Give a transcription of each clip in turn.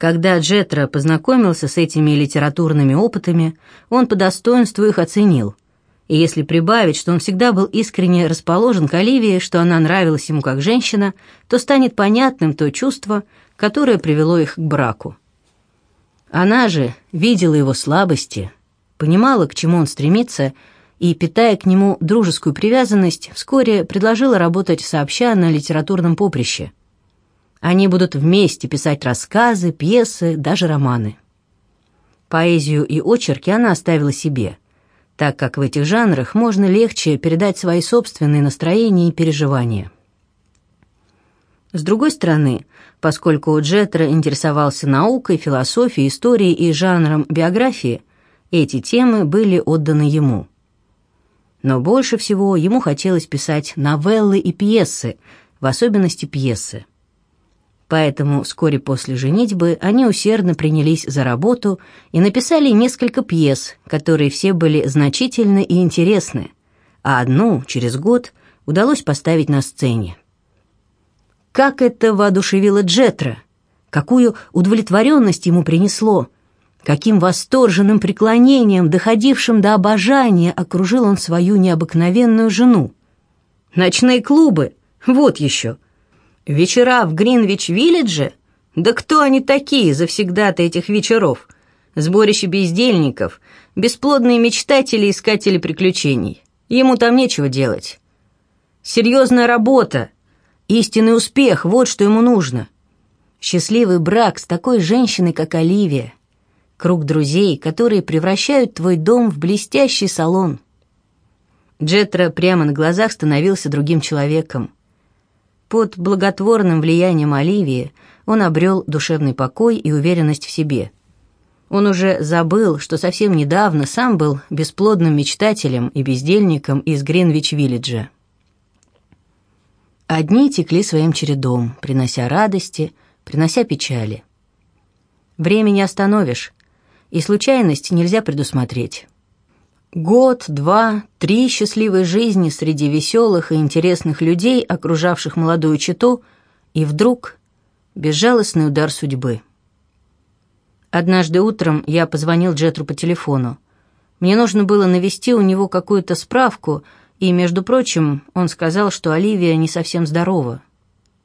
Когда Джетра познакомился с этими литературными опытами, он по достоинству их оценил. И если прибавить, что он всегда был искренне расположен к Оливии, что она нравилась ему как женщина, то станет понятным то чувство, которое привело их к браку. Она же видела его слабости, понимала, к чему он стремится, и, питая к нему дружескую привязанность, вскоре предложила работать сообща на литературном поприще. Они будут вместе писать рассказы, пьесы, даже романы. Поэзию и очерки она оставила себе, так как в этих жанрах можно легче передать свои собственные настроения и переживания. С другой стороны, поскольку Джетра интересовался наукой, философией, историей и жанром биографии, эти темы были отданы ему. Но больше всего ему хотелось писать новеллы и пьесы, в особенности пьесы. Поэтому вскоре после женитьбы они усердно принялись за работу и написали несколько пьес, которые все были значительны и интересны, а одну через год удалось поставить на сцене. Как это воодушевило Джетра! Какую удовлетворенность ему принесло! Каким восторженным преклонением, доходившим до обожания, окружил он свою необыкновенную жену! Ночные клубы! Вот еще! Вечера в Гринвич-Виллидже? Да кто они такие, завсегда-то этих вечеров? Сборище бездельников, бесплодные мечтатели и искатели приключений. Ему там нечего делать. Серьезная работа, Истинный успех — вот что ему нужно. Счастливый брак с такой женщиной, как Оливия. Круг друзей, которые превращают твой дом в блестящий салон. Джетра прямо на глазах становился другим человеком. Под благотворным влиянием Оливии он обрел душевный покой и уверенность в себе. Он уже забыл, что совсем недавно сам был бесплодным мечтателем и бездельником из Гринвич-Виллиджа. Одни текли своим чередом, принося радости, принося печали. Время не остановишь, и случайность нельзя предусмотреть. Год, два, три счастливой жизни среди веселых и интересных людей, окружавших молодую читу, и вдруг безжалостный удар судьбы. Однажды утром я позвонил Джетру по телефону. Мне нужно было навести у него какую-то справку — и, между прочим, он сказал, что Оливия не совсем здорова.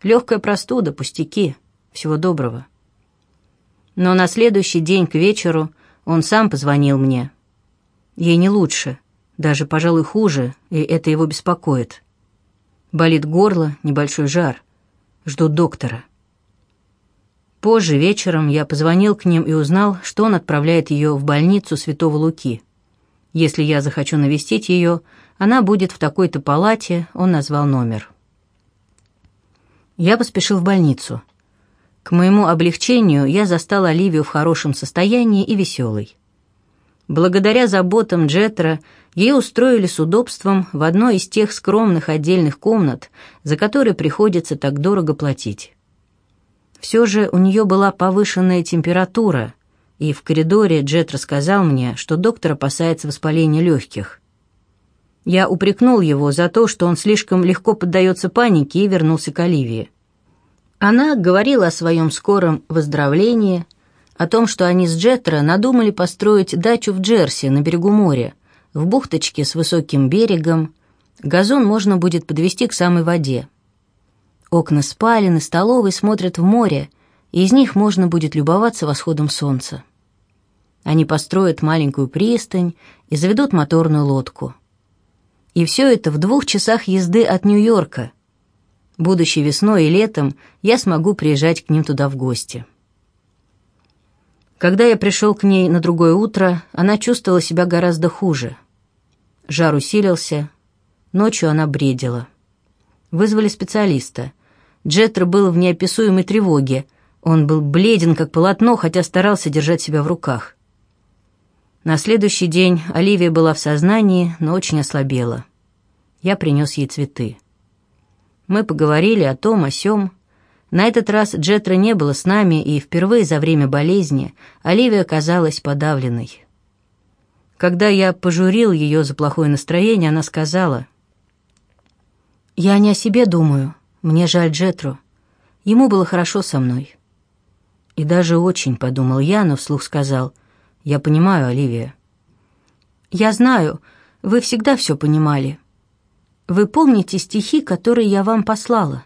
Легкая простуда, пустяки, всего доброго. Но на следующий день к вечеру он сам позвонил мне. Ей не лучше, даже, пожалуй, хуже, и это его беспокоит. Болит горло, небольшой жар. Ждут доктора. Позже вечером я позвонил к ним и узнал, что он отправляет ее в больницу Святого Луки. Если я захочу навестить ее, она будет в такой-то палате, он назвал номер. Я поспешил в больницу. К моему облегчению я застал Оливию в хорошем состоянии и веселой. Благодаря заботам Джетра ей устроили с удобством в одной из тех скромных отдельных комнат, за которые приходится так дорого платить. Все же у нее была повышенная температура, и в коридоре Джет рассказал мне, что доктор опасается воспаления легких. Я упрекнул его за то, что он слишком легко поддается панике и вернулся к Оливии. Она говорила о своем скором выздоровлении, о том, что они с Джетро надумали построить дачу в Джерси на берегу моря, в бухточке с высоким берегом. Газон можно будет подвести к самой воде. Окна спален и столовой смотрят в море, и из них можно будет любоваться восходом солнца. Они построят маленькую пристань и заведут моторную лодку. И все это в двух часах езды от Нью-Йорка. Будущей весной и летом я смогу приезжать к ним туда в гости. Когда я пришел к ней на другое утро, она чувствовала себя гораздо хуже. Жар усилился, ночью она бредила. Вызвали специалиста. Джеттер был в неописуемой тревоге. Он был бледен, как полотно, хотя старался держать себя в руках. На следующий день Оливия была в сознании, но очень ослабела. Я принес ей цветы. Мы поговорили о том, о сём. На этот раз Джетра не было с нами, и впервые за время болезни Оливия казалась подавленной. Когда я пожурил ее за плохое настроение, она сказала, «Я не о себе думаю, мне жаль Джетру. Ему было хорошо со мной». И даже очень, подумал я, но вслух сказал, «Я понимаю, Оливия». «Я знаю, вы всегда все понимали. Вы помните стихи, которые я вам послала?»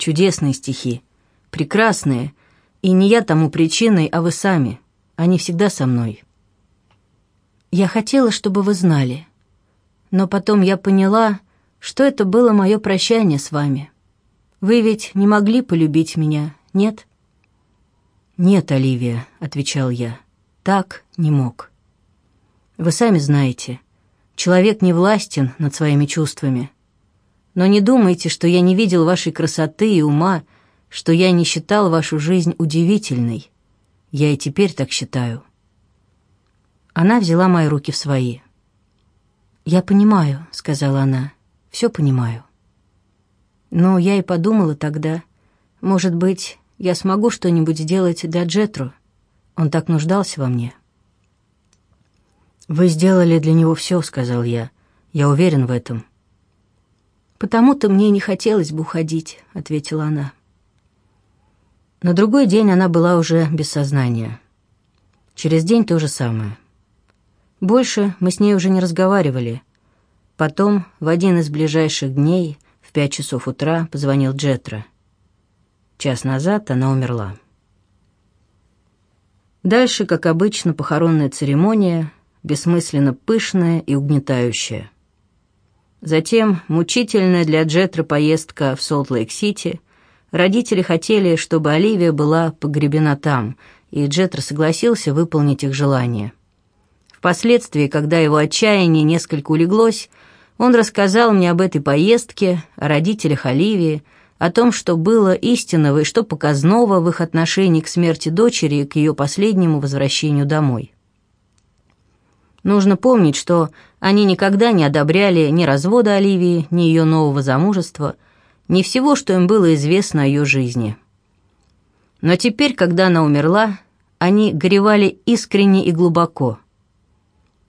«Чудесные стихи, прекрасные, и не я тому причиной, а вы сами. Они всегда со мной». «Я хотела, чтобы вы знали. Но потом я поняла, что это было мое прощание с вами. Вы ведь не могли полюбить меня, нет?» «Нет, Оливия», — отвечал я, — «так не мог». Вы сами знаете, человек не властен над своими чувствами. Но не думайте, что я не видел вашей красоты и ума, что я не считал вашу жизнь удивительной. Я и теперь так считаю. Она взяла мои руки в свои. «Я понимаю», — сказала она, — «все понимаю». Но я и подумала тогда, может быть, я смогу что-нибудь сделать для Джетру. Он так нуждался во мне. «Вы сделали для него все», — сказал я. «Я уверен в этом». «Потому-то мне не хотелось бы уходить», — ответила она. На другой день она была уже без сознания. Через день то же самое. Больше мы с ней уже не разговаривали. Потом, в один из ближайших дней, в пять часов утра, позвонил Джетра. Час назад она умерла. Дальше, как обычно, похоронная церемония, бессмысленно пышная и угнетающая. Затем мучительная для Джетра поездка в Солт-Лейк-Сити. Родители хотели, чтобы Оливия была погребена там, и Джетра согласился выполнить их желание. Впоследствии, когда его отчаяние несколько улеглось, он рассказал мне об этой поездке, о родителях Оливии, о том, что было истинного и что показного в их отношении к смерти дочери и к ее последнему возвращению домой. Нужно помнить, что они никогда не одобряли ни развода Оливии, ни ее нового замужества, ни всего, что им было известно о ее жизни. Но теперь, когда она умерла, они горевали искренне и глубоко.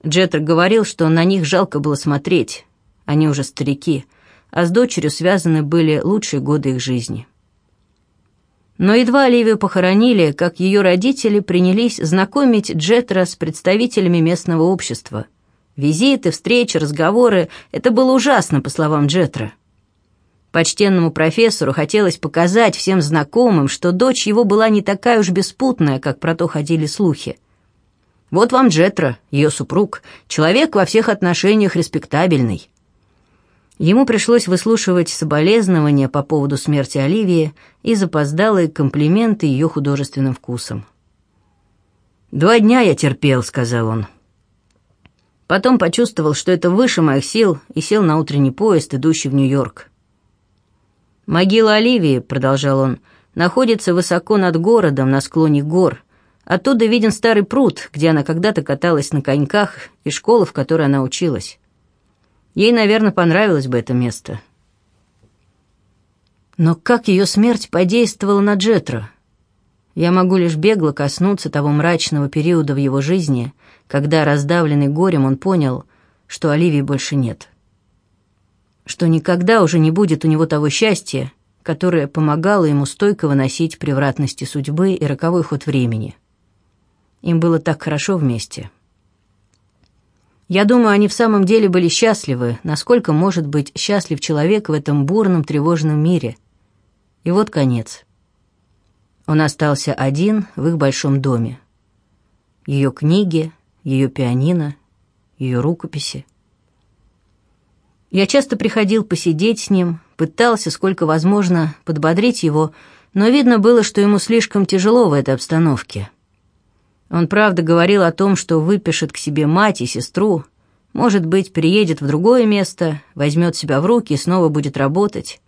Джеттер говорил, что на них жалко было смотреть, они уже старики — а с дочерью связаны были лучшие годы их жизни. Но едва Оливию похоронили, как ее родители принялись знакомить Джетра с представителями местного общества. Визиты, встречи, разговоры — это было ужасно, по словам Джетра. Почтенному профессору хотелось показать всем знакомым, что дочь его была не такая уж беспутная, как про то ходили слухи. Вот вам Джетра, ее супруг, человек во всех отношениях респектабельный. Ему пришлось выслушивать соболезнования по поводу смерти Оливии и запоздалые комплименты ее художественным вкусом. «Два дня я терпел», — сказал он. Потом почувствовал, что это выше моих сил, и сел на утренний поезд, идущий в Нью-Йорк. «Могила Оливии», — продолжал он, — «находится высоко над городом, на склоне гор. Оттуда виден старый пруд, где она когда-то каталась на коньках, и школа, в которой она училась. Ей, наверное, понравилось бы это место. Но как ее смерть подействовала на Джетра? Я могу лишь бегло коснуться того мрачного периода в его жизни, когда, раздавленный горем, он понял, что Оливии больше нет. Что никогда уже не будет у него того счастья, которое помогало ему стойко выносить превратности судьбы и роковой ход времени. Им было так хорошо вместе. Я думаю, они в самом деле были счастливы, насколько может быть счастлив человек в этом бурном, тревожном мире. И вот конец. Он остался один в их большом доме. Ее книги, ее пианино, ее рукописи. Я часто приходил посидеть с ним, пытался, сколько возможно, подбодрить его, но видно было, что ему слишком тяжело в этой обстановке. Он правда говорил о том, что выпишет к себе мать и сестру, может быть, переедет в другое место, возьмет себя в руки и снова будет работать.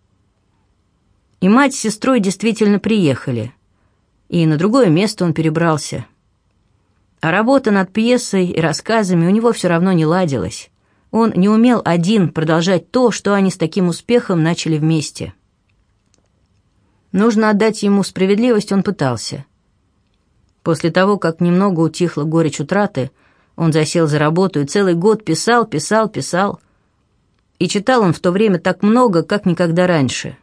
И мать с сестрой действительно приехали, и на другое место он перебрался. А работа над пьесой и рассказами у него все равно не ладилась. Он не умел один продолжать то, что они с таким успехом начали вместе. Нужно отдать ему справедливость, он пытался — После того, как немного утихла горечь утраты, он засел за работу и целый год писал, писал, писал. И читал он в то время так много, как никогда раньше.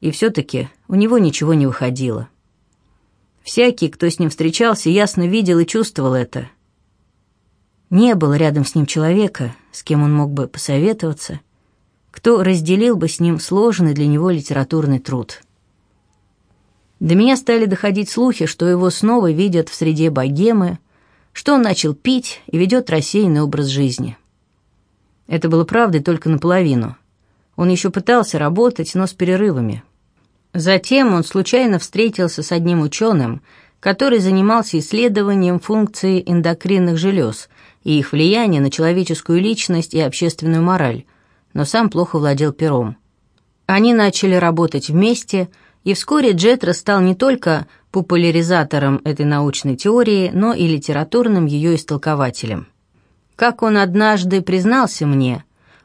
И все-таки у него ничего не выходило. Всякий, кто с ним встречался, ясно видел и чувствовал это. Не было рядом с ним человека, с кем он мог бы посоветоваться, кто разделил бы с ним сложный для него литературный труд. До меня стали доходить слухи, что его снова видят в среде богемы, что он начал пить и ведет рассеянный образ жизни. Это было правдой только наполовину. Он еще пытался работать, но с перерывами. Затем он случайно встретился с одним ученым, который занимался исследованием функции эндокринных желез и их влияния на человеческую личность и общественную мораль, но сам плохо владел пером. Они начали работать вместе – и вскоре Джетро стал не только популяризатором этой научной теории, но и литературным ее истолкователем. Как он однажды признался мне,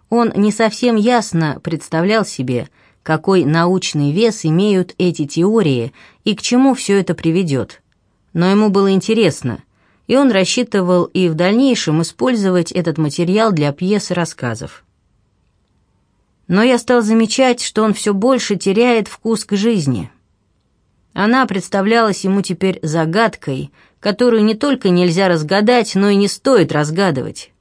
он не совсем ясно представлял себе, какой научный вес имеют эти теории и к чему все это приведет. Но ему было интересно, и он рассчитывал и в дальнейшем использовать этот материал для пьес и рассказов но я стал замечать, что он все больше теряет вкус к жизни. Она представлялась ему теперь загадкой, которую не только нельзя разгадать, но и не стоит разгадывать.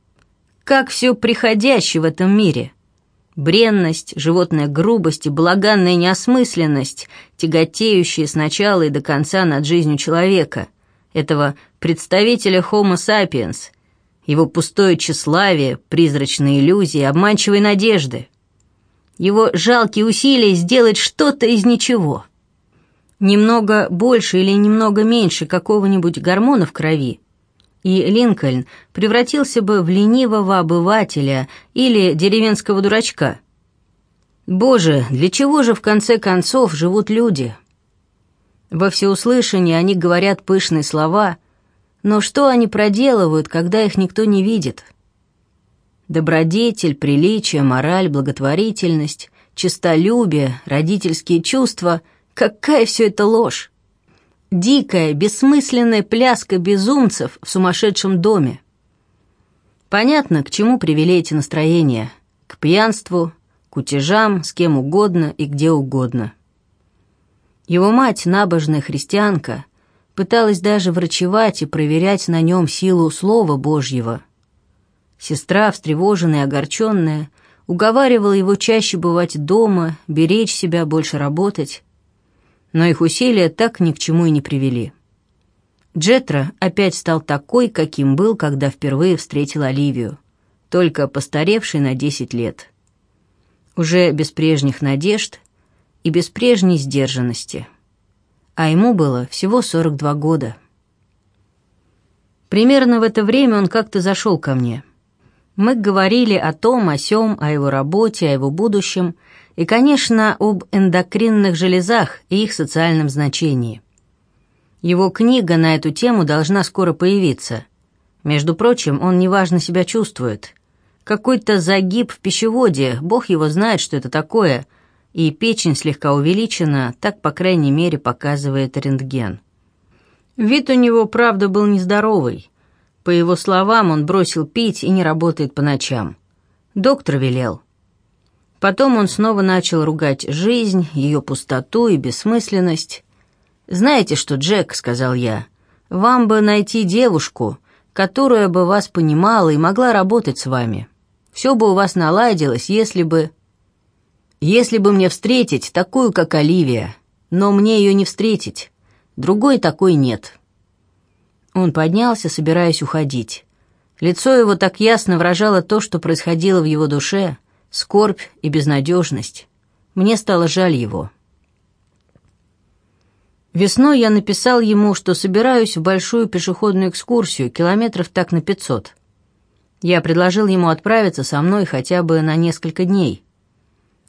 Как все приходящее в этом мире. Бренность, животная грубость и благанная неосмысленность, тяготеющие сначала и до конца над жизнью человека, этого представителя Homo sapiens, его пустое тщеславие, призрачные иллюзии, обманчивые надежды — его жалкие усилия сделать что-то из ничего. Немного больше или немного меньше какого-нибудь гормона в крови, и Линкольн превратился бы в ленивого обывателя или деревенского дурачка. Боже, для чего же в конце концов живут люди? Во всеуслышание они говорят пышные слова, но что они проделывают, когда их никто не видит?» Добродетель, приличие, мораль, благотворительность, честолюбие, родительские чувства — какая все это ложь! Дикая, бессмысленная пляска безумцев в сумасшедшем доме. Понятно, к чему привели эти настроения. К пьянству, к утежам, с кем угодно и где угодно. Его мать, набожная христианка, пыталась даже врачевать и проверять на нем силу Слова Божьего — Сестра, встревоженная и огорченная, уговаривала его чаще бывать дома, беречь себя, больше работать. Но их усилия так ни к чему и не привели. Джетра опять стал такой, каким был, когда впервые встретил Оливию, только постаревший на десять лет. Уже без прежних надежд и без прежней сдержанности. А ему было всего 42 года. Примерно в это время он как-то зашел ко мне — мы говорили о том, о сём, о его работе, о его будущем и, конечно, об эндокринных железах и их социальном значении. Его книга на эту тему должна скоро появиться. Между прочим, он неважно себя чувствует. Какой-то загиб в пищеводе, бог его знает, что это такое, и печень слегка увеличена, так, по крайней мере, показывает рентген. Вид у него, правда, был нездоровый. По его словам, он бросил пить и не работает по ночам. Доктор велел. Потом он снова начал ругать жизнь, ее пустоту и бессмысленность. «Знаете что, Джек», — сказал я, — «вам бы найти девушку, которая бы вас понимала и могла работать с вами. Все бы у вас наладилось, если бы...» «Если бы мне встретить такую, как Оливия, но мне ее не встретить. Другой такой нет». Он поднялся, собираясь уходить. Лицо его так ясно выражало то, что происходило в его душе, скорбь и безнадежность. Мне стало жаль его. Весной я написал ему, что собираюсь в большую пешеходную экскурсию, километров так на пятьсот. Я предложил ему отправиться со мной хотя бы на несколько дней.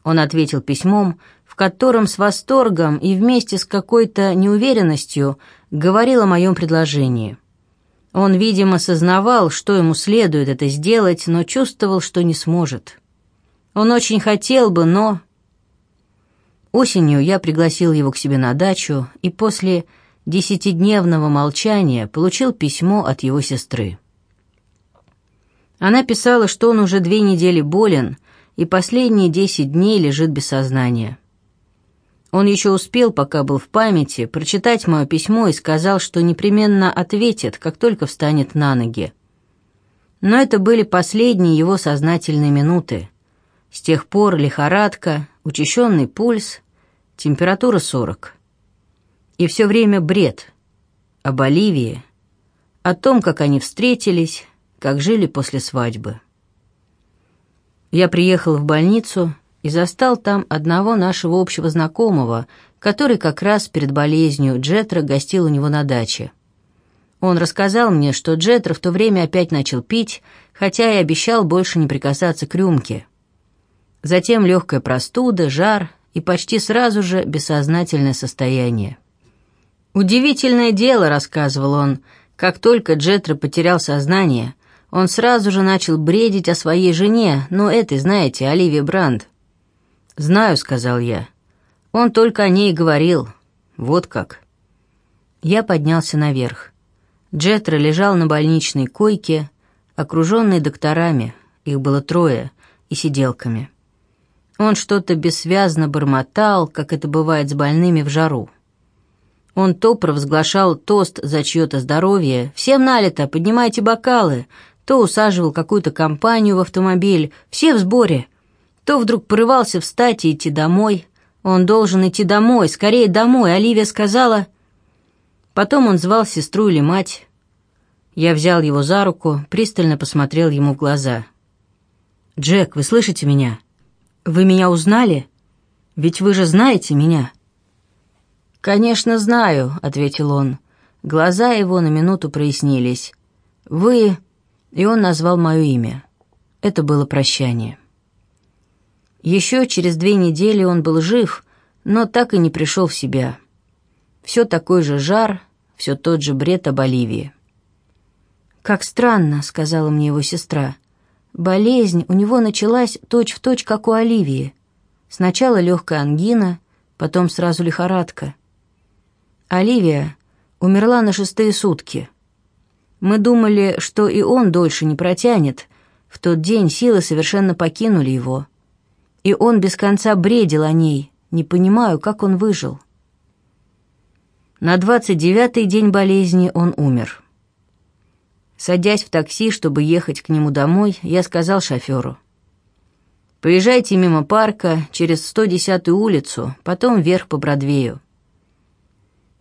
Он ответил письмом, в котором с восторгом и вместе с какой-то неуверенностью говорил о моем предложении. Он, видимо, сознавал, что ему следует это сделать, но чувствовал, что не сможет. Он очень хотел бы, но... Осенью я пригласил его к себе на дачу и после десятидневного молчания получил письмо от его сестры. Она писала, что он уже две недели болен и последние десять дней лежит без сознания. Он еще успел, пока был в памяти, прочитать мое письмо и сказал, что непременно ответит, как только встанет на ноги. Но это были последние его сознательные минуты. С тех пор лихорадка, учащенный пульс, температура 40. И все время бред. О Боливии, о том, как они встретились, как жили после свадьбы. Я приехал в больницу и застал там одного нашего общего знакомого, который как раз перед болезнью Джетра гостил у него на даче. Он рассказал мне, что Джетра в то время опять начал пить, хотя и обещал больше не прикасаться к рюмке. Затем легкая простуда, жар и почти сразу же бессознательное состояние. «Удивительное дело», — рассказывал он, — «как только Джетра потерял сознание, он сразу же начал бредить о своей жене, ну, этой, знаете, Оливии Бранд. «Знаю», — сказал я. «Он только о ней и говорил. Вот как». Я поднялся наверх. Джетра лежал на больничной койке, окруженный докторами, их было трое, и сиделками. Он что-то бессвязно бормотал, как это бывает с больными в жару. Он то провозглашал тост за чье-то здоровье, «Всем налито, поднимайте бокалы», то усаживал какую-то компанию в автомобиль, «Все в сборе», то вдруг порывался встать и идти домой. Он должен идти домой, скорее домой, Оливия сказала. Потом он звал сестру или мать. Я взял его за руку, пристально посмотрел ему в глаза. «Джек, вы слышите меня? Вы меня узнали? Ведь вы же знаете меня». «Конечно, знаю», — ответил он. Глаза его на минуту прояснились. «Вы...» И он назвал мое имя. Это было прощание. Еще через две недели он был жив, но так и не пришел в себя. Все такой же жар, все тот же бред о Боливии. «Как странно», — сказала мне его сестра. «Болезнь у него началась точь-в-точь, точь, как у Оливии. Сначала легкая ангина, потом сразу лихорадка. Оливия умерла на шестые сутки. Мы думали, что и он дольше не протянет. В тот день силы совершенно покинули его и он без конца бредил о ней. Не понимаю, как он выжил. На двадцать девятый день болезни он умер. Садясь в такси, чтобы ехать к нему домой, я сказал шоферу. «Поезжайте мимо парка, через 110-ю улицу, потом вверх по Бродвею».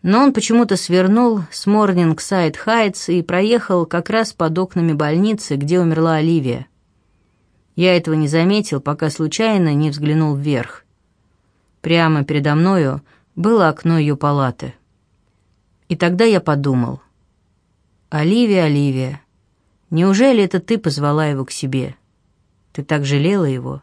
Но он почему-то свернул с Морнинг-Сайд Хайтс и проехал как раз под окнами больницы, где умерла Оливия. Я этого не заметил, пока случайно не взглянул вверх. Прямо передо мною было окно ее палаты. И тогда я подумал. «Оливия, Оливия, неужели это ты позвала его к себе? Ты так жалела его?»